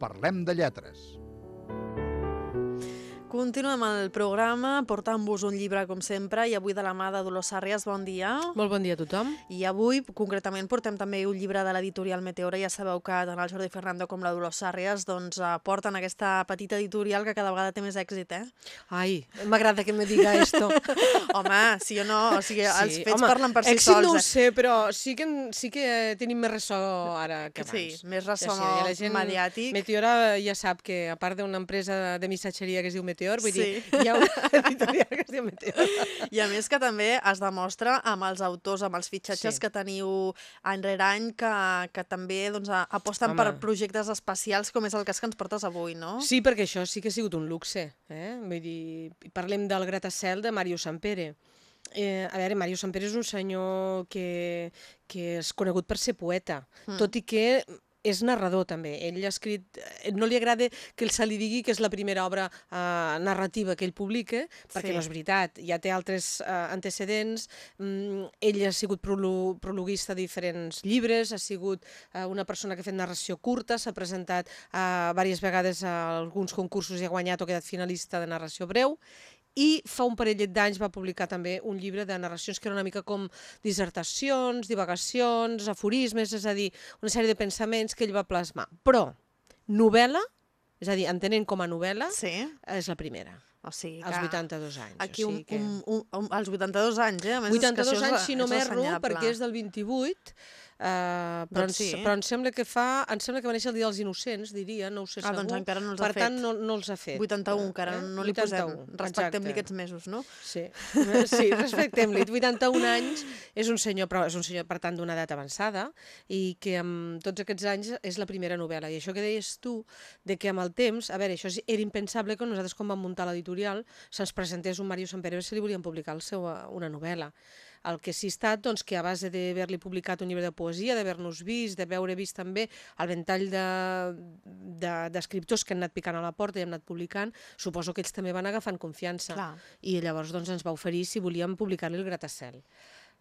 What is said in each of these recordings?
Parlem de lletres. Continuem el programa portant-vos un llibre, com sempre, i avui de la mà de Dolors Sàrries. Bon dia. Molt bon dia a tothom. I avui, concretament, portem també un llibre de l'editorial Meteora. Ja sabeu que tant el Jordi Fernando com la Dolors Sàrries doncs, eh, porten aquesta petita editorial que cada vegada té més èxit, eh? Ai, m'agrada que me diga esto. home, si o no, o sigui, sí, els fets home, parlen per si èxit sols. no ho eh? sé, però sí que, sí que tenim més ressò ara que abans. Sí, més ressò Ja sí, mediàtic. Meteora ja sap que, a part d'una empresa de missatgeria que es diu Meteor, vull Sí. dir, hi ha una editorial que es diu Meteor. I a més que també es demostra amb els autors, amb els fitxatges Sí. que teniu any rere any, que, que també doncs, aposten Home. per projectes especials com és el cas que ens portes avui, no? Sí, perquè això sí que ha sigut un luxe. Eh? Vull dir, parlem del gratacel de Mario Sampere. Eh, a veure, Mario Sampere és un senyor que, que és conegut per ser poeta, Mm. tot i que és narrador també. Ell ha escrit... eh, No li agrada que se li digui que és la primera obra eh, narrativa que ell publica, perquè Sí. no és veritat. Ja té altres eh, antecedents. Mm, ell ha sigut prolo prologuista de diferents llibres, ha sigut eh, una persona que ha fet narració curta, s'ha presentat eh, diverses vegades a alguns concursos i ha guanyat o ha quedat finalista de narració breu, i fa un parellet d'anys va publicar també un llibre de narracions que era una mica com dissertacions, divagacions, aforismes, és a dir, una sèrie de pensaments que ell va plasmar. Però novel·la, és a dir, entenent com a novel·la, Sí, és la primera, o sigui als que 82 anys. aquí o un, sigui que... un, un, un, als 82 anys, eh? A més, és que 82 això és, anys, si no m'erro, perquè és del 28, Uh, però, Doncs ens, sí. però em sembla que fa em sembla que va néixer el dia dels innocents, diria, no ho sé Ah, segur. doncs encara no els ha per tant, fet. no, no els ha fet. 81, encara Eh? no li posem. 81, Respectem-li exacte. aquests mesos, no? Sí, sí respectem-li. 81 anys és un senyor, però és un senyor, per tant, d'una edat avançada i que amb tots aquests anys és la primera novel·la. I això que deies tu, de que amb el temps, a veure, això era impensable que nosaltres quan vam muntar l'editorial se'ns presentés un Mario Sampere si li volíem publicar el seu, eh, una novel·la. El que sí ha estat, doncs, que a base d'haver-li publicat un llibre de poesia, d'haver-nos vist, de veure vist també el ventall d'escriptors de, d'escriptors que han anat picant a la porta i han anat publicant, suposo que ells també van agafant confiança. Clar. I llavors doncs, ens va oferir si volíem publicar-li el gratacel.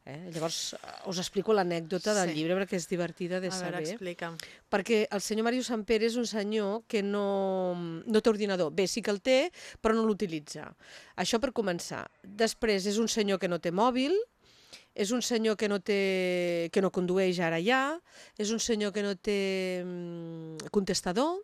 Eh? Llavors us explico l'anècdota del Sí. llibre perquè és divertida de A veure, saber. explica'm. Perquè el senyor Mario Sampere és un senyor que no, no té ordinador. Bé, sí que el té, però no l'utilitza. Això per començar. Després és un senyor que no té mòbil, és un senyor que no té que no condueix ara ja, és un senyor que no té mm, contestador,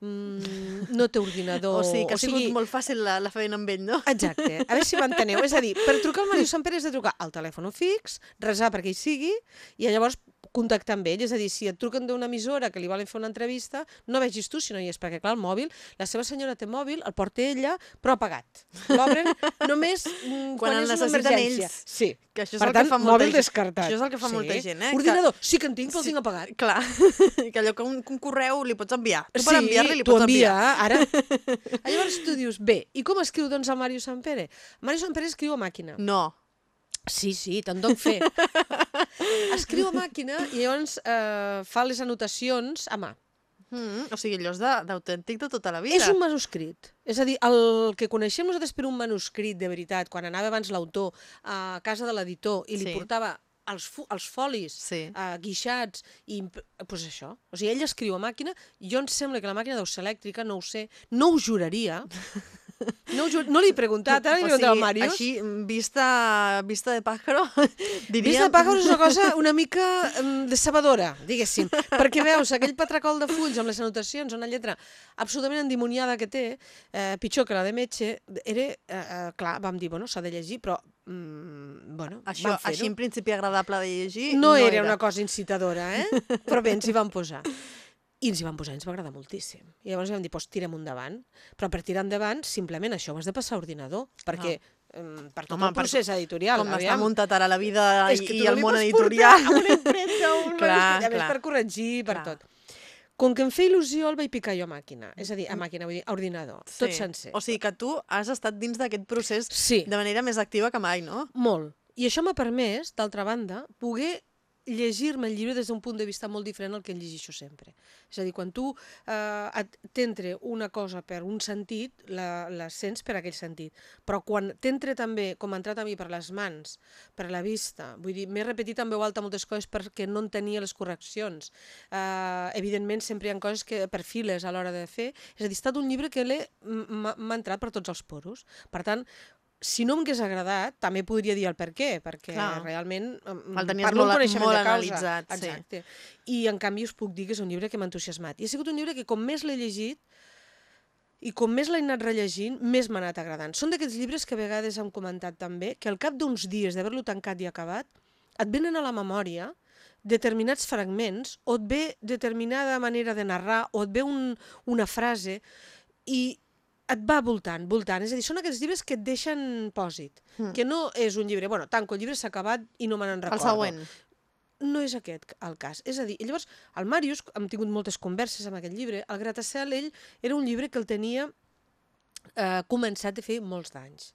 mm, no té ordinador... O sigui, que ha sigut molt fàcil la, la feina amb ell, no? Exacte, a veure si m'enteneu. És a dir, per trucar al Mario Sampere has de trucar al telèfon fix, resar perquè hi sigui, i llavors contactar amb ell. És a dir, si et truquen d'una emissora que li volen fer una entrevista, no vegis tu si no hi és, perquè clar, el mòbil, la seva senyora té mòbil, el porta ella, però apagat. L'obren només mm, quan, Quan el és una emergència. ells. Sí. Que això és per el que tant, fa molta mòbil gent. descartat. Això és el que fa molta gent, eh, que- Ordinador, sí que en tinc, però el Sí. tinc apagat. Clar, que allò que un, que un correu li pots enviar. Tu per sí, enviar-li li pots envia, enviar. ara. Llavors tu dius, bé, i com escriu doncs el Mario Sampere? Mario Sampere escriu a màquina. No. Sí, sí, te'n doc fer. Escriu a màquina i llavors eh, fa les anotacions a mà. Mm, o sigui, allò és de- d'autèntic de, tota la vida. És un manuscrit. És a dir, el que coneixem nosaltres per un manuscrit, de veritat, quan anava abans l'autor a casa de l'editor i li Sí. portava els, els folis Sí. eh, guixats, i pues això. O sigui, ell escriu a màquina, jo em sembla que la màquina deu ser elèctrica, no ho sé, no ho juraria. No, no li he preguntat, ara li he preguntat al Màrius. així, vista, vista de pájaro, diria... Vista de pájaros és una cosa una mica um, decebedora, diguéssim, perquè veus aquell patracol de fulls amb les anotacions, una lletra absolutament endimoniada que té, eh, pitjor que la de metge, era, eh, eh, clar, vam dir, bueno, s'ha de llegir, però, mm, bueno, Això, així en principi agradable de llegir, No, no era, una cosa incitadora, eh? Però bé, ens hi vam posar. I ens hi vam posar, ens va agradar moltíssim. I llavors vam dir, doncs tirem endavant. Però per tirar endavant, simplement això ho has de passar a ordinador, perquè um, per tot Home, el per- procés editorial, Com està aviam, muntat ara la vida és que i, tu i no el li món pots editorial. portar a una impremta o un Clar, manuscrit, a més clar. per corregir, per Clar. tot. Com que em feia il·lusió, el vaig picar jo a màquina. És a dir, a màquina, vull dir, a ordinador. Tot sencer. O sigui que tu has estat dins d'aquest procés Sí. de manera més activa que mai, no? Molt. I això m'ha permès, d'altra banda, poder llegir-me el llibre des d'un punt de vista molt diferent al que el llegeixo sempre. És a dir, quan tu eh, t'entre una cosa per un sentit, la, la sents per aquell sentit. Però quan t'entre també, com ha entrat a mi per les mans, per la vista, vull dir, m'he repetit en veu alta moltes coses perquè no en tenia les correccions. Eh, evidentment, sempre hi ha coses que per files a l'hora de fer. És a dir, ha estat un llibre que m'ha entrat per tots els poros. Per tant, si no m'hagués agradat, també podria dir el per què, perquè Clar. realment el tenies parlo molt, coneixement molt de causa. analitzat. Exacte. Sí. I en canvi us puc dir que és un llibre que m'ha entusiasmat. I ha sigut un llibre que com més l'he llegit, i com més l'he anat rellegint, més m'ha anat agradant. Són d'aquests llibres que a vegades hem comentat també, que al cap d'uns dies d'haver-lo tancat i acabat, et venen a la memòria determinats fragments, o et ve determinada manera de narrar, o et ve un, una frase, i et va voltant, voltant. És a dir, són aquests llibres que et deixen pòsit. Mm. Que no és un llibre, bueno, tanco el llibre, s'ha acabat i no me n'en recordo. El següent. No és aquest el cas. És a dir, llavors, el Màrius, hem tingut moltes converses amb aquest llibre, el Gratacel, ell, era un llibre que el tenia eh, començat de fer molts d'anys.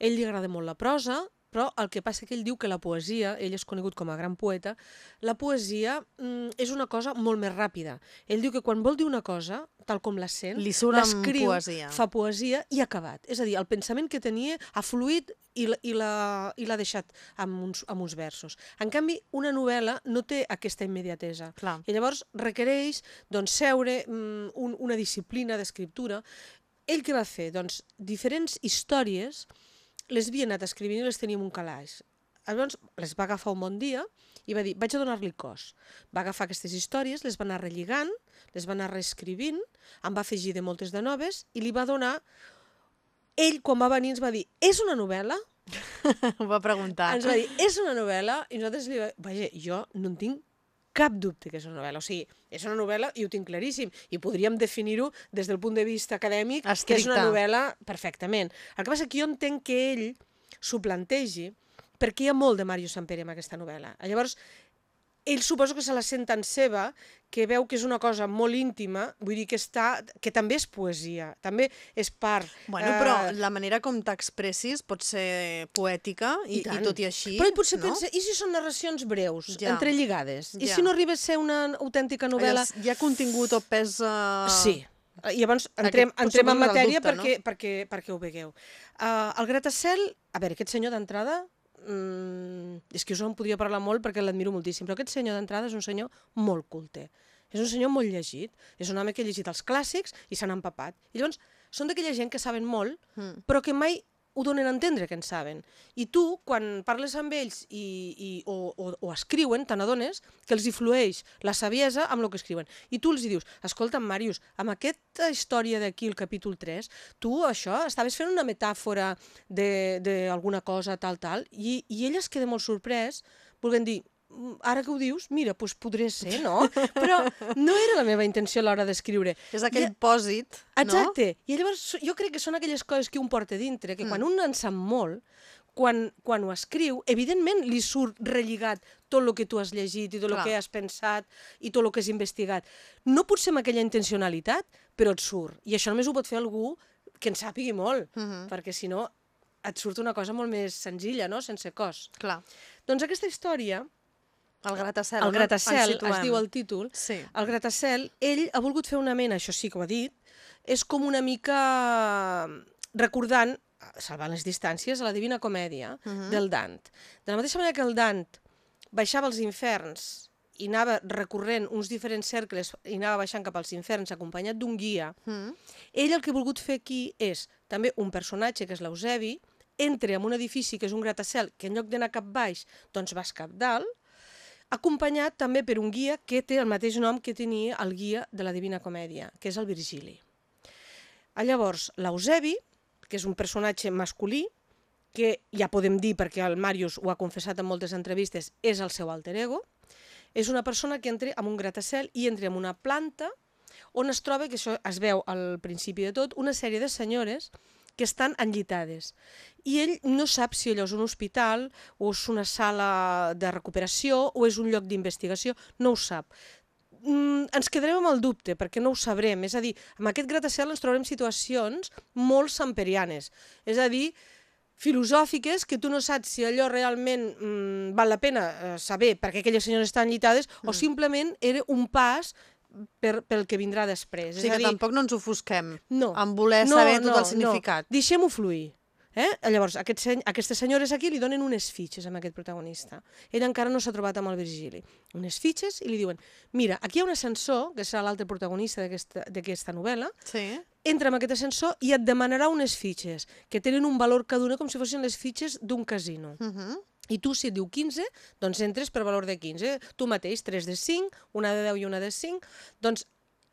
Ell li agrada molt la prosa, però el que passa que ell diu que la poesia, ell és conegut com a gran poeta, la poesia mm, és una cosa molt més ràpida. Ell diu que quan vol dir una cosa, tal com la sent, l'escriu, fa poesia i acabat. És a dir, el pensament que tenia ha fluït i l'ha deixat amb uns, amb uns versos. En canvi, una novel·la no té aquesta immediatesa. Clar. I llavors requereix doncs, seure mm, un, una disciplina d'escriptura. Ell què va fer? Doncs diferents històries les havia anat escrivint i les tenia en un calaix. Llavors les va agafar un bon dia i va dir, vaig a donar-li cos. Va agafar aquestes històries, les va anar relligant, les va anar reescrivint, en va afegir de moltes de noves i li va donar... Ell, quan va venir, ens va dir, és una novel·la? Ho va preguntar. Ens va dir, és una novel·la? I nosaltres li va... Vaja, jo no en tinc cap dubte que és una novel·la. O sigui, és una novel·la i ho tinc claríssim. I podríem definir-ho des del punt de vista acadèmic, Estricte. que és una novel·la perfectament. El que passa que jo entenc que ell s'ho plantegi perquè hi ha molt de Mario Sampere en aquesta novel·la. Llavors, ell suposo que se la sent tan seva que veu que és una cosa molt íntima, vull dir que està, que també és poesia, també és part... Bueno, eh... però la manera com t'expressis pot ser poètica i, I, i tot i així, Però ell potser no? pensa, i si són narracions breus, ja. entrelligades? Ja. I si no arriba a ser una autèntica novel·la... Hi ha contingut o pes... Uh... Sí, i llavors entrem, aquest, entrem en matèria dubte, perquè, no? perquè, perquè ho vegueu. Uh, el Gratacel, a veure, aquest senyor d'entrada mm, és que jo en podria parlar molt perquè l'admiro moltíssim, però aquest senyor d'entrada és un senyor molt culte. És un senyor molt llegit, és un home que ha llegit els clàssics i s'han empapat. I llavors, són d'aquella gent que saben molt, mm. però que mai ho donen a entendre que en saben. I tu, quan parles amb ells i, i, o, o, o escriuen, te n'adones que els influeix la saviesa amb el que escriuen. I tu els dius, escolta, Màrius, amb aquesta història d'aquí, el capítol 3, tu això, estaves fent una metàfora d'alguna cosa, tal, tal, i, i ell es queda molt sorprès, volent dir, ara que ho dius, mira, doncs podria ser, no? Però no era la meva intenció a l'hora d'escriure. És aquell I, pòsit, no? Exacte. I llavors jo crec que són aquelles coses que un porta dintre, que mm. quan un en sap molt, quan, quan ho escriu, evidentment li surt relligat tot el que tu has llegit i tot el que has pensat i tot el que has investigat. No potser amb aquella intencionalitat, però et surt. I això només ho pot fer algú que en sàpigui molt, mm -hmm. perquè si no et surt una cosa molt més senzilla, no?, sense cos. Clar. Doncs aquesta història el gratacel. El gratacel, es diu el títol. Sí. El gratacel, ell ha volgut fer una mena, això sí que ho ha dit, és com una mica recordant, salvant les distàncies, a la Divina Comèdia uh -huh. del Dant. De la mateixa manera que el Dant baixava als inferns i anava recorrent uns diferents cercles i anava baixant cap als inferns acompanyat d'un guia, uh -huh. ell el que ha volgut fer aquí és també un personatge, que és l'Eusebi, entra en un edifici que és un gratacel, que en lloc d'anar cap baix, doncs vas cap dalt, acompanyat també per un guia que té el mateix nom que tenia el guia de la Divina Comèdia, que és el Virgili. Llavors, l'Eusebi, que és un personatge masculí, que ja podem dir, perquè el Màrius ho ha confessat en moltes entrevistes, és el seu alter ego, és una persona que entra en un gratacel i entra en una planta on es troba, que això es veu al principi de tot, una sèrie de senyores que estan enllitades. I ell no sap si allò és un hospital o és una sala de recuperació o és un lloc d'investigació, no ho sap. Mm, ens quedarem amb el dubte, perquè no ho sabrem. És a dir, amb aquest gratacel ens trobarem situacions molt samperianes. És a dir, filosòfiques que tu no saps si allò realment mm, val la pena eh, saber perquè aquelles senyores estan llitades mm. o simplement era un pas per, pel que vindrà després. O sigui és a que dir, tampoc no ens ofusquem no, en voler no, saber tot no, el significat. No. Deixem-ho fluir. Eh? Llavors, aquest seny aquestes senyores aquí li donen unes fitxes a aquest protagonista. Ell encara no s'ha trobat amb el Virgili. Unes fitxes i li diuen, mira, aquí hi ha un ascensor, que serà l'altre protagonista d'aquesta novel·la, Sí. entra en aquest ascensor i et demanarà unes fitxes, que tenen un valor cada una com si fossin les fitxes d'un casino. Uh -huh. I tu, si et diu 15, doncs entres per valor de 15. Tu mateix, 3 de 5, una de 10 i una de 5. Doncs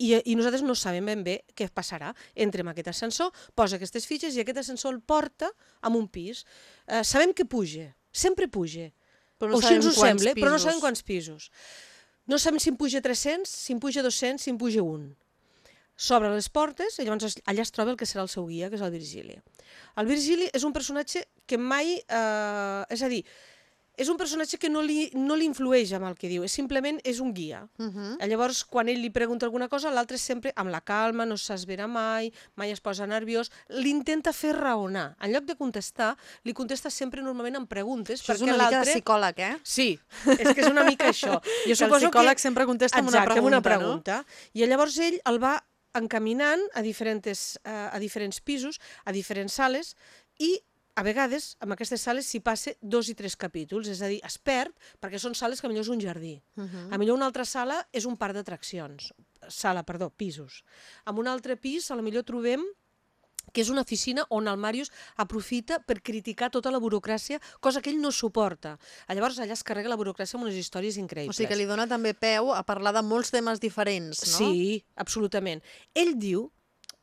i, i nosaltres no sabem ben bé què passarà. Entra en aquest ascensor, posa aquestes fitxes i aquest ascensor el porta a un pis. Eh, sabem que puja, sempre puja. Però o així ens ho quants sembla, però no pisos. sabem quants pisos. No sabem si en puja 300, si en puja 200, si en puja 1. S'obren les portes i llavors allà es troba el que serà el seu guia, que és el Virgili. El Virgili és un personatge que mai... Eh, és a dir, és un personatge que no li, no li influeix amb el que diu, és simplement és un guia. Uh -huh. Llavors, quan ell li pregunta alguna cosa, l'altre sempre amb la calma, no s'esvera mai, mai es posa nerviós, l'intenta fer raonar. En lloc de contestar, li contesta sempre normalment amb preguntes, Això és una mica de psicòleg, eh? Sí, és que és una mica això. Jo Que el psicòleg que... sempre contesta amb una Exacte, pregunta, amb una pregunta. I llavors ell el va encaminant a diferents, a diferents pisos, a diferents sales, i a vegades, amb aquestes sales s'hi passa dos i tres capítols, és a dir, es perd perquè són sales que millor és un jardí. Uh -huh. A millor una altra sala és un parc d'atraccions. Sala, perdó, pisos. En un altre pis, a la millor trobem que és una oficina on el Màrius aprofita per criticar tota la burocràcia, cosa que ell no suporta. Llavors allà es carrega la burocràcia amb unes històries increïbles. O sigui que li dona també peu a parlar de molts temes diferents, no? Sí, absolutament. Ell diu,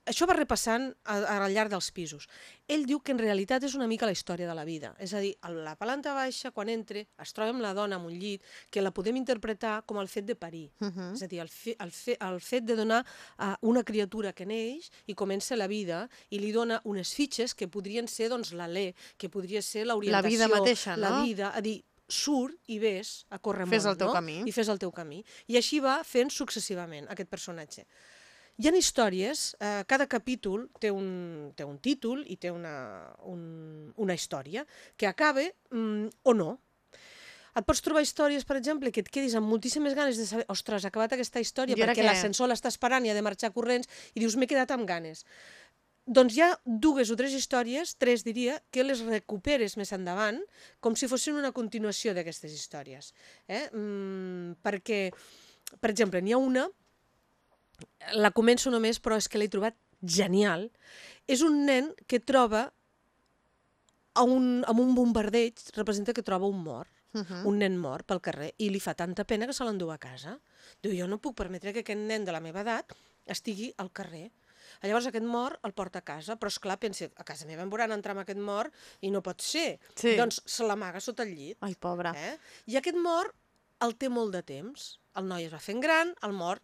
això va repassant a- al llarg dels pisos, ell diu que en realitat és una mica la història de la vida. És a dir, a la planta baixa, quan entra, es troba amb la dona en un llit, que la podem interpretar com el fet de parir. Uh -huh. És a dir, el, fe, el, fe, el fet de donar a una criatura que neix i comença la vida i li dona unes fitxes que podrien ser doncs, l'alè, que podria ser l'orientació, vida mateixa, la no? vida, a dir, surt i ves a córrer Fes món, el teu no? camí. I fes el teu camí. I així va fent successivament aquest personatge. Hi ha històries, eh, cada capítol té un, té un títol i té una, un, una història que acaba mm, o no. Et pots trobar històries, per exemple, que et quedis amb moltíssimes ganes de saber, ostres, ha acabat aquesta història I perquè què? l'ascensor l'està esperant i ha de marxar corrents i dius, m'he quedat amb ganes. Doncs hi ha dues o tres històries, tres diria, que les recuperes més endavant com si fossin una continuació d'aquestes històries. Eh? Mm, perquè, per exemple, n'hi ha una, la començo només, però és que l'he trobat genial. És un nen que troba a un, amb un bombardeig, representa que troba un mort Uh -huh. un nen mort pel carrer i li fa tanta pena que se l'endú a casa. Diu, jo no puc permetre que aquest nen de la meva edat estigui al carrer. Llavors aquest mort el porta a casa, però és clar pensa, a casa meva em veuran entrar amb aquest mort i no pot ser. Sí. Doncs se l'amaga sota el llit. Ai, pobre. Eh? I aquest mort el té molt de temps. El noi es va fent gran, el mort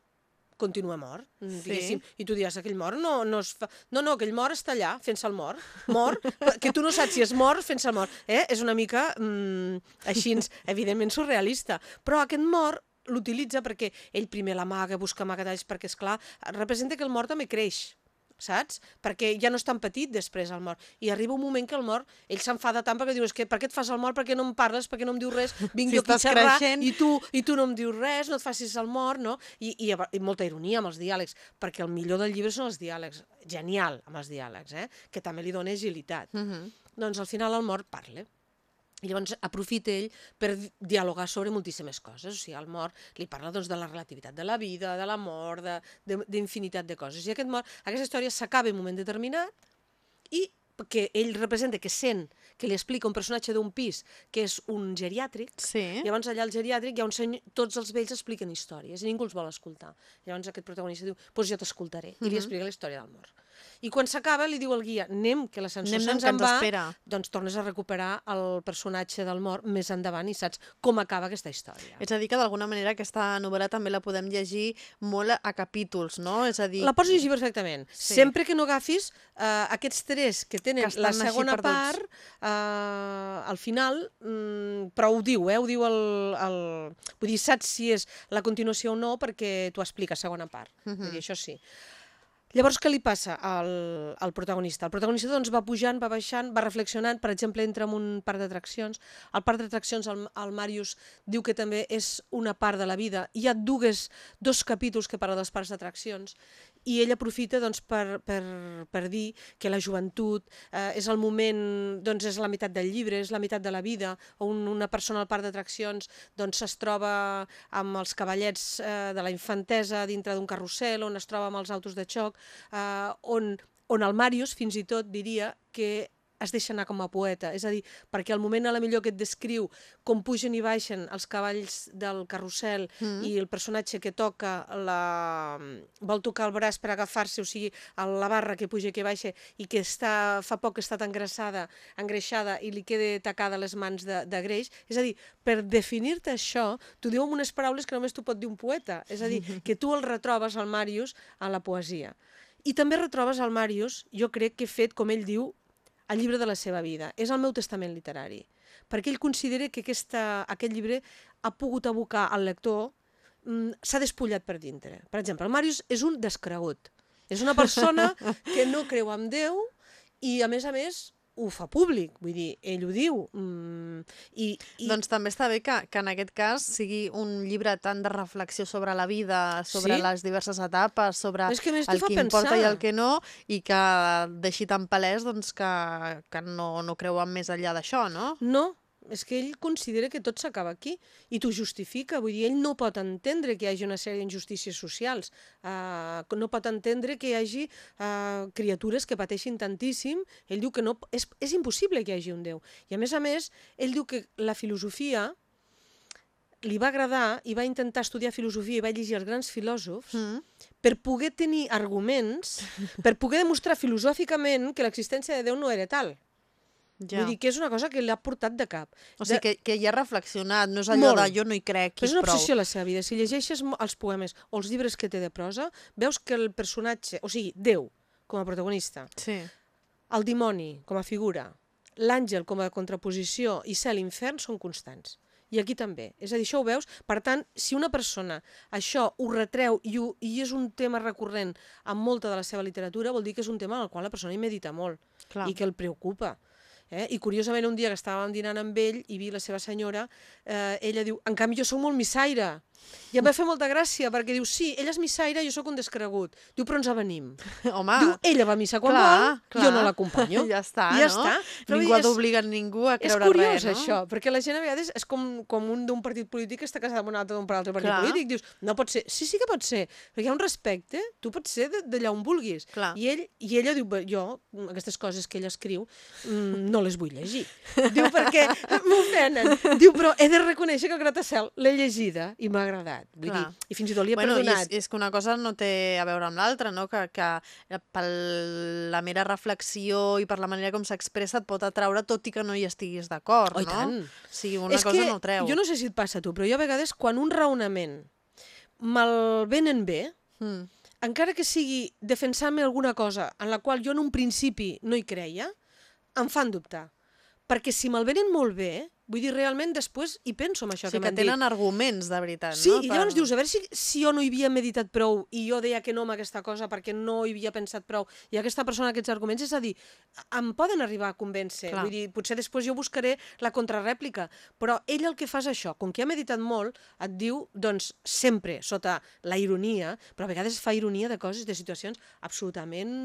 continua mort, mm, Sí. diguéssim. I tu diràs, aquell mort no, no es fa... No, no, aquell mort està allà, fent-se el mort. Mort, que tu no saps si és mort fent-se el mort. Eh? És una mica, mm, així, evidentment, surrealista. Però aquest mort l'utilitza perquè ell primer l'amaga, busca amagadalls, perquè, és clar representa que el mort també creix saps? Perquè ja no és tan petit després el mort. I arriba un moment que el mort, ell s'enfada tant perquè diu, és que per què et fas el mort, per què no em parles, per què no em dius res, vinc Si jo aquí a xerrar creixent. i tu, i tu no em dius res, no et facis el mort, no? I, i, i molta ironia amb els diàlegs, perquè el millor del llibre són els diàlegs, genial amb els diàlegs, eh? que també li dona agilitat. Uh -huh. Doncs al final el mort parla. I llavors aprofita ell per di- dialogar sobre moltíssimes coses. O sigui, el mort li parla doncs, de la relativitat de la vida, de la mort, de- de- d'infinitat de, de coses. I aquest mort, aquesta història s'acaba en un moment determinat i que ell representa, que sent, que li explica un personatge d'un pis que és un geriàtric, Sí. Llavors allà al geriàtric hi ha un senyor, tots els vells expliquen històries i ningú els vol escoltar. Llavors aquest protagonista diu, doncs jo t'escoltaré, i li Mhm. explica la història del mort. I quan s'acaba li diu al guia, anem, que l'ascensor se'ns en va, espera. doncs tornes a recuperar el personatge del mort més endavant i saps com acaba aquesta història. És a dir, que d'alguna manera aquesta novel·la també la podem llegir molt a, capítols, no? És a dir, La pots llegir perfectament. Sí. Sempre que no agafis eh, aquests tres que tenen Que la segona part, eh, al final, mm, però ho diu, eh? Ho diu el, el... Vull dir, saps si és la continuació o no perquè t'ho explica segona part. Mhm. Vull dir, això sí. Llavors, què li passa al, al protagonista? El protagonista doncs, va pujant, va baixant, va reflexionant, per exemple, entra en un parc d'atraccions. Al parc d'atraccions el, el Màrius diu que també és una part de la vida. Hi ha dues, dos capítols que parla dels parcs d'atraccions i ell aprofita doncs, per, per, per dir que la joventut eh, és el moment, doncs és la meitat del llibre, és la meitat de la vida, on una persona al parc d'atraccions doncs, es troba amb els cavallets eh, de la infantesa dintre d'un carrusel, on es troba amb els autos de xoc, eh, on, on el Màrius fins i tot diria que es deixa anar com a poeta, és a dir, perquè al moment a la millor que et descriu com pugen i baixen els cavalls del carrusel mm. i el personatge que toca la... vol tocar el braç per agafar-se, o sigui, a la barra que puja i que baixa i que està, fa poc ha estat engreixada, engreixada i li queda tacada les mans de, de greix, és a dir, per definir-te això, t'ho diu amb unes paraules que només t'ho pot dir un poeta, és a dir, que tu el retrobes al Màrius en la poesia. I també retrobes al Màrius, jo crec que fet, com ell diu, el llibre de la seva vida. És el meu testament literari. Perquè ell considera que aquesta, aquest llibre ha pogut abocar al lector, mm, s'ha despullat per dintre. Per exemple, el Màrius és un descregut. És una persona que no creu en Déu i, a més a més, ho fa públic, vull dir, ell ho diu. Mm, i, i... Doncs també està bé que, que en aquest cas sigui un llibre tant de reflexió sobre la vida, sobre sí? les diverses etapes, sobre és que el que pensar. importa i el que no, i que deixi tan palès doncs, que, que no, no creuen més enllà d'això, no? No, és que ell considera que tot s'acaba aquí i t'ho justifica, vull dir, ell no pot entendre que hi hagi una sèrie d'injustícies socials, uh, no pot entendre que hi hagi uh, criatures que pateixin tantíssim, ell diu que no, és, és impossible que hi hagi un Déu. I a més a més, ell diu que la filosofia li va agradar i va intentar estudiar filosofia i va llegir els grans filòsofs mm. per poder tenir arguments, per poder demostrar filosòficament que l'existència de Déu no era tal. Ja. Vull dir que és una cosa que l'ha portat de cap. O sigui, de... que, que hi ha reflexionat, no és allò Molt. de jo no hi crec, Però és una obsessió a la seva vida. Si llegeixes els poemes o els llibres que té de prosa, veus que el personatge, o sigui, Déu, com a protagonista, sí. el dimoni, com a figura, l'àngel com a contraposició i cel i infern són constants. I aquí també. És a dir, això ho veus? Per tant, si una persona això ho retreu i, ho, i és un tema recurrent en molta de la seva literatura, vol dir que és un tema al qual la persona hi medita molt Clar. i que el preocupa. Eh? I curiosament un dia que estàvem dinant amb ell i vi la seva senyora, eh, ella diu, en canvi jo sóc molt missaire. I em va fer molta gràcia, perquè diu, sí, ella és missaire, jo sóc un descregut. Diu, però ens avenim. Home, diu, ella va a missa quan clar, vol, clar. jo no l'acompanyo. ja està, ja no? està. Però ningú ha d'obligar ningú a creure res, no? És curiós, això, perquè la gent a vegades és com, com un d'un partit polític que està casat amb un altre d'un altre partit clar. polític. Dius, no pot ser. Sí, sí que pot ser, perquè hi ha un respecte, tu pots ser d'allà on vulguis. Clar. I, ell, I ella diu, jo, aquestes coses que ell escriu, mm, no les vull llegir. diu, perquè m'ofenen. Diu, però he de reconèixer que el Gratacel l'he llegida i m'ha agradat. Vull Clar. dir, i fins i tot li ha bueno, perdonat. És, és que una cosa no té a veure amb l'altra, no? Que, que per la mera reflexió i per la manera com s'expressa et pot atraure tot i que no hi estiguis d'acord, oh, no? Tant. O sigui, una és cosa que no treu. Jo no sé si et passa a tu, però jo a vegades quan un raonament me'l venen bé, mm. encara que sigui defensar-me alguna cosa en la qual jo en un principi no hi creia, em fan dubtar. Perquè si me'l venen molt bé, Vull dir, realment després hi penso en això sí, que, que m'han dit. Sí, que tenen arguments, de veritat, sí, no? I llavors per... dius, a veure si, si jo no hi havia meditat prou i jo deia que no amb aquesta cosa perquè no hi havia pensat prou i aquesta persona aquests arguments, és a dir, em poden arribar a convèncer. Clar. Vull dir, potser després jo buscaré la contrarèplica, però ell el que fa és això, com que ha meditat molt, et diu, doncs, sempre sota la ironia, però a vegades fa ironia de coses, de situacions absolutament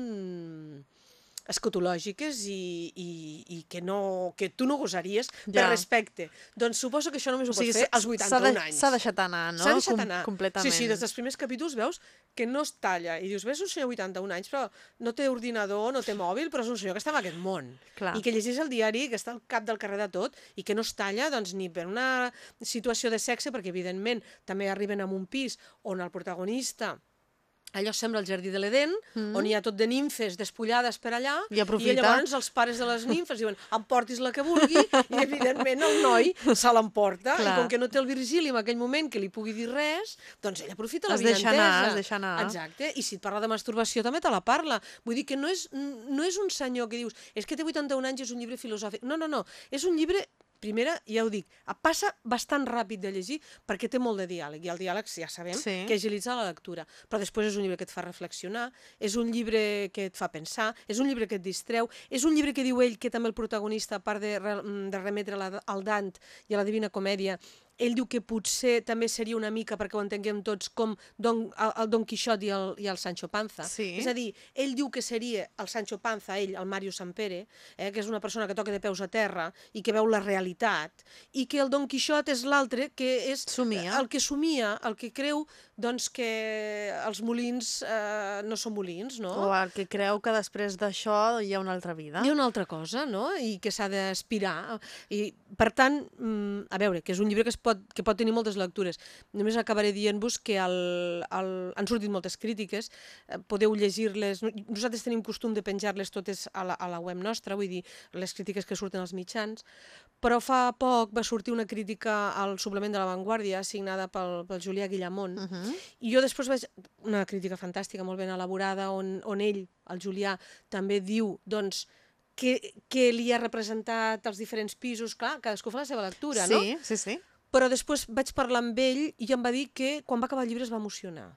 escatològiques i, i, i que, no, que tu no gosaries ja. per respecte. Doncs suposo que això només ho o sigui, pots fer als 81 de, anys. S'ha deixat anar, no? S'ha deixat anar. Com completament. Sí, sí, des dels primers capítols veus que no es talla. I dius, ves un senyor 81 anys, però no té ordinador, no té mòbil, però és un senyor que està en aquest món. Clar. I que llegeix el diari, que està al cap del carrer de tot, i que no es talla doncs, ni per una situació de sexe, perquè evidentment també arriben a un pis on el protagonista allò sembla el jardí de l'Eden, mm. on hi ha tot de nimfes despullades per allà, i, i llavors els pares de les nimfes diuen emportis la que vulgui, i evidentment el noi se l'emporta, i com que no té el Virgili en aquell moment que li pugui dir res, doncs ell aprofita la es deixa anar, es deixa anar. Exacte, i si et parla de masturbació també te la parla. Vull dir que no és, no és un senyor que dius és que té 81 anys és un llibre filosòfic. No, no, no, és un llibre primera, ja ho dic, passa bastant ràpid de llegir perquè té molt de diàleg, i el diàleg ja sabem Sí. que agilitza la lectura, però després és un llibre que et fa reflexionar, és un llibre que et fa pensar, és un llibre que et distreu, és un llibre que diu ell que també el protagonista, a part de, re- de remetre la, al Dant i a la Divina Comèdia, ell diu que potser també seria una mica, perquè ho entenguem tots, com Don, el, el Don Quixot i el, i el Sancho Panza. Sí. És a dir, ell diu que seria el Sancho Panza, ell, el Mario Sampere, eh, que és una persona que toca de peus a terra i que veu la realitat, i que el Don Quixot és l'altre que és Somia. el que somia, el que creu doncs, que els molins eh, no són molins, no? O el que creu que després d'això hi ha una altra vida. Hi ha una altra cosa, no? I que s'ha d'aspirar. I, per tant, mm, a veure, que és un llibre que, es pot, que pot tenir moltes lectures. Només acabaré dient-vos que el, el, han sortit moltes crítiques, eh, podeu llegir-les. No- Nosaltres tenim costum de penjar-les totes a la, a la web nostra, vull dir, les crítiques que surten als mitjans, però fa poc va sortir una crítica al suplement de La Vanguardia, signada pel, pel Julià Guillamont, Uh -huh. i jo després vaig... Una crítica fantàstica, molt ben elaborada, on, on ell, el Julià, també diu, doncs, que, que li ha representat els diferents pisos, clar, cadascú fa la seva lectura, no? Sí, sí, sí. Però després vaig parlar amb ell i em va dir que quan va acabar el llibre es va emocionar.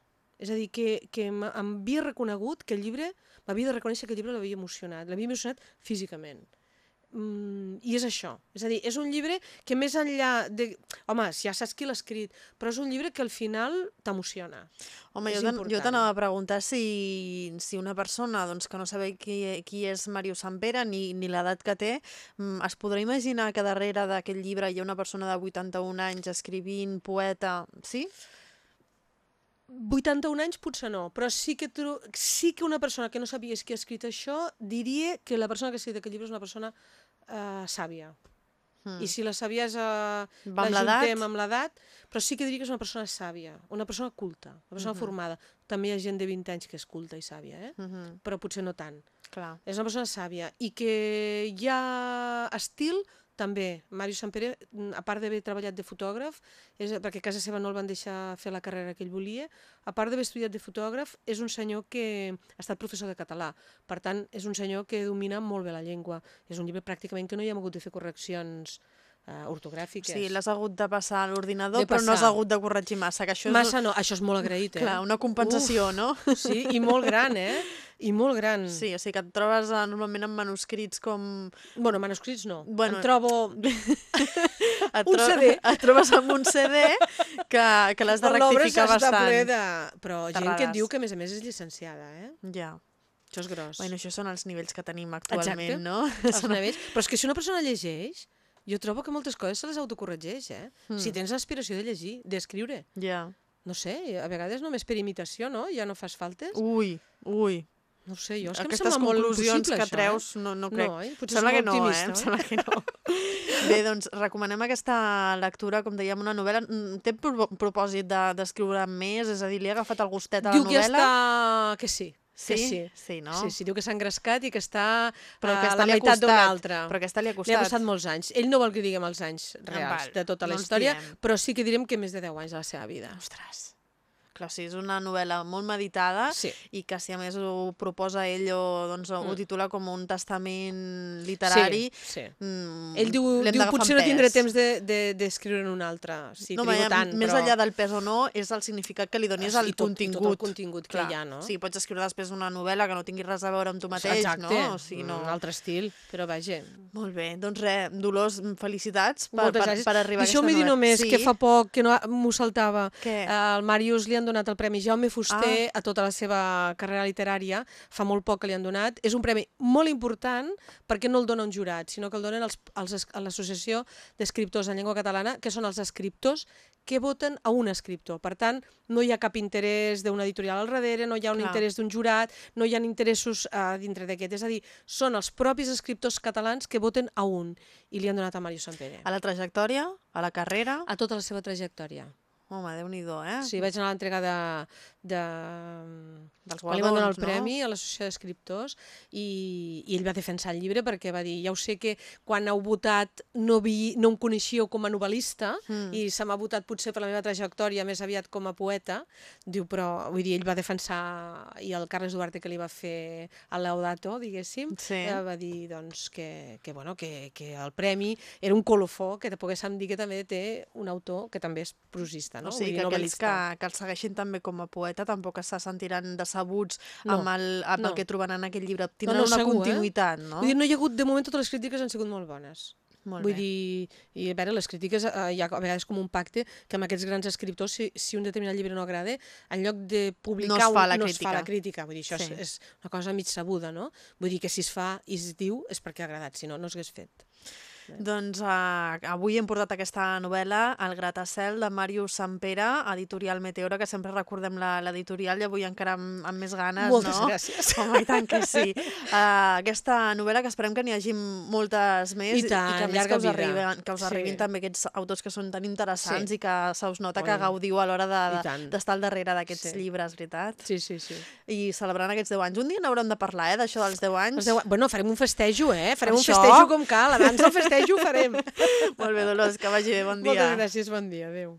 És a dir, que, que em havia reconegut que el llibre, m'havia de reconèixer que el llibre l'havia emocionat, l'havia emocionat físicament. Mm, I és això. És a dir, és un llibre que més enllà de... Home, ja saps qui l'ha escrit, però és un llibre que al final t'emociona. Home, És jo t'anava a preguntar si, si una persona doncs, que no sabe qui, qui és Mario Sampere ni, ni l'edat que té, mm, es podrà imaginar que darrere d'aquest llibre hi ha una persona de 81 anys escrivint, poeta... Sí? 81 anys potser no, però sí que, sí que una persona que no sabies qui ha escrit això diria que la persona que ha escrit aquest llibre és una persona eh, sàvia. Mm. I si la saviesa Va amb l'edat? l'ajuntem amb l'edat, però sí que diria que és una persona sàvia, una persona culta, una persona formada. També hi ha gent de 20 anys que és culta i sàvia, eh? Mm -hmm. però potser no tant. Clar. És una persona sàvia i que hi ha estil també. Mario Sampere, mm, a part d'haver treballat de fotògraf, és, perquè a casa seva no el van deixar fer la carrera que ell volia, a part d'haver estudiat de fotògraf, és un senyor que ha estat professor de català. Per tant, és un senyor que domina molt bé la llengua. És un llibre pràcticament que no hi hem hagut de fer correccions uh, ortogràfiques. Sí, l'has hagut de passar a l'ordinador, però no has hagut de corregir massa, que això és... Massa no, això és molt agraït, eh? Clar, una compensació, Uf, no? Sí, i molt gran, eh? I molt gran. Sí, o sigui que et trobes eh, normalment amb manuscrits com... Bueno, manuscrits no. Bueno, em trobo... Et Un CD. Et trobes amb un CD que, que l'has de l'obra rectificar s'està bastant. ple de... Però gent que et T'errades. diu que, a més a més, és llicenciada, eh? Ja. Això és gros. Bueno, això són els nivells que tenim actualment, Exacte. no? Els nivells. Però és que si una persona llegeix, jo trobo que moltes coses se les autocorregeix, eh? Hmm. Si tens l'aspiració de llegir, d'escriure. Ja. No sé, a vegades només per imitació, no? Ja no fas faltes. Ui, ui. No sé, jo és que Aquestes em sembla molt impossible, que això, treus, eh? no, no crec. No? Em Potser sembla és que no, eh? Em sembla que no. Bé, doncs recomanem aquesta lectura, com dèiem, una novel·la. Mm, Té pro- propòsit de- d'escriure més? És a dir, li ha agafat el gustet a la Diu que novel·la? està... que sí. Sí? Que sí. Sí, no? Sí, sí, diu que s'ha engrescat i que està Però a aquesta la meitat costat. altra. Però aquesta li ha Li ha costat. costat molts anys. Ell no vol que diguem els anys reals val, de tota la no història, diem. però sí que direm que més de 10 anys de la seva vida. Ostres. Clar, sí, és una novel·la molt meditada Sí. i que si a més ho proposa ell o doncs, ho Mm. titula com un testament literari, Sí, sí. mm, Ell diu, diu potser no tindré temps d'escriure de, d'escriure en un altre. Sí, no, trigo tant, més però... enllà del pes o no, és el significat que li donis al i contingut. tot el contingut que Clar, hi ha, no? Sí, pots escriure després una novel·la que no tingui res a veure amb tu mateix, Exacte, no? O sigui, no... un altre estil, però vaja. Molt bé, doncs res, Dolors, felicitats per, per, per arribar a aquesta Deixeu-me dir novel·la. només sí. que fa poc, que no m'ho saltava, Què? al Màrius li han donat el Premi Jaume Fuster Ah. a tota la seva carrera literària, fa molt poc que li han donat. És un premi molt important perquè no el dona un jurat, sinó que el donen els, els, a l'Associació d'Escriptors en Llengua Catalana, que són els escriptors que voten a un escriptor. Per tant, no hi ha cap interès d'una editorial al darrere, no hi ha un Clar. interès d'un jurat, no hi ha interessos uh, dintre d'aquest. És a dir, són els propis escriptors catalans que voten a un i li han donat a Mario Sampere. A la trajectòria, a la carrera... A tota la seva trajectòria. Home, déu-n'hi-do, eh? Sí, vaig anar a l'entrega de, de... Dels quan li van donar el no? premi a l'Associació d'Escriptors i, i ell va defensar el llibre perquè va dir, ja ho sé que quan heu votat no, vi, no em coneixíeu com a novel·lista Mm. i se m'ha votat potser per la meva trajectòria més aviat com a poeta, diu, però vull dir, ell va defensar, i el Carles Duarte que li va fer el Laudato, diguéssim, Sí. eh, va dir doncs, que, que, bueno, que, que el premi era un colofó, que te poguéssim dir que també té un autor que també és prosista, no? O sigui, Vull dir, que aquells que, que el segueixin també com a poeta tampoc se sentiran decebuts No, amb, el, amb no. el que trobaran en aquell llibre. Tindran no, una segur, eh? continuïtat, no? Vull dir, no hi ha hagut, de moment totes les crítiques han sigut molt bones. Molt Vull bé. dir, i a veure, les crítiques eh, hi ha a vegades com un pacte que amb aquests grans escriptors, si, si un determinat llibre no agrada, en lloc de publicar No es fa un, la no es fa crítica. la crítica. Vull dir, això Sí. és, és una cosa mig sabuda, no? Vull dir que si es fa i es diu és perquè ha agradat, si no, no s'hagués fet. Doncs uh, avui hem portat aquesta novel·la, El gratacel, de Màrius Sampere, editorial Meteora, que sempre recordem la- l'editorial i avui encara amb, amb més ganes, Moltes no? gràcies. Home, i tant que sí. Uh, aquesta novel·la que esperem que n'hi hagi moltes més I tant, i que a més que us, arriben, que us Sí. arribin també aquests autors que són tan interessants Sí. i que se us nota que Oi. gaudiu a l'hora de- I de- d'estar al darrere d'aquests Sí. llibres, veritat? Sí, sí, sí. I celebrant aquests 10 anys. Un dia n'haurem de parlar, eh, d'això dels 10 anys. Els deu... Bueno, farem un festejo, eh? Farem Per un això? festejo com cal. Abans del festejo ho farem. Molt bé, Dolors, que vagi bé, bon dia. Moltes gràcies, bon dia. Adéu.